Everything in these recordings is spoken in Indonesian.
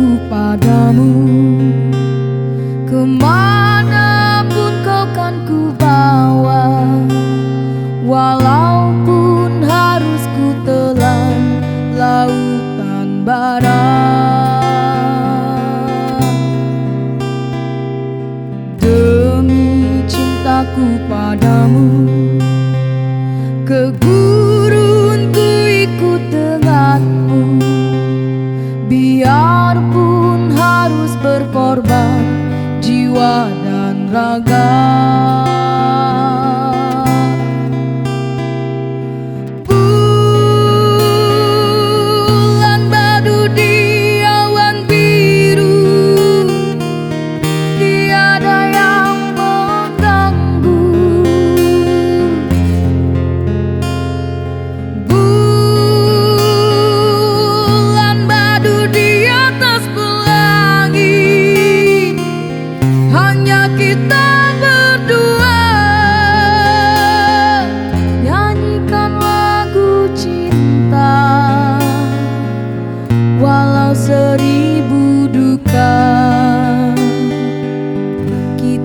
ku padamu. Ke mana pun kau kan ku bawa Walaupun harus ku telan lautan bara. Demi cintaku padamu Keguguran jiwa dan raga.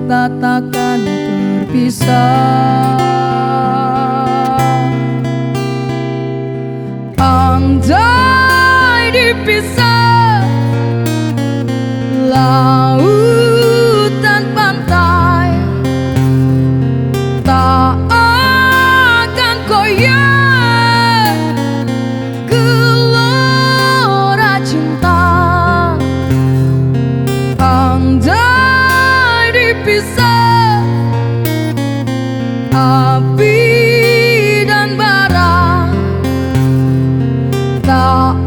kita takkan terpisah, Andai dipisah. thought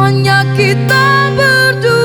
hanya kita berdua.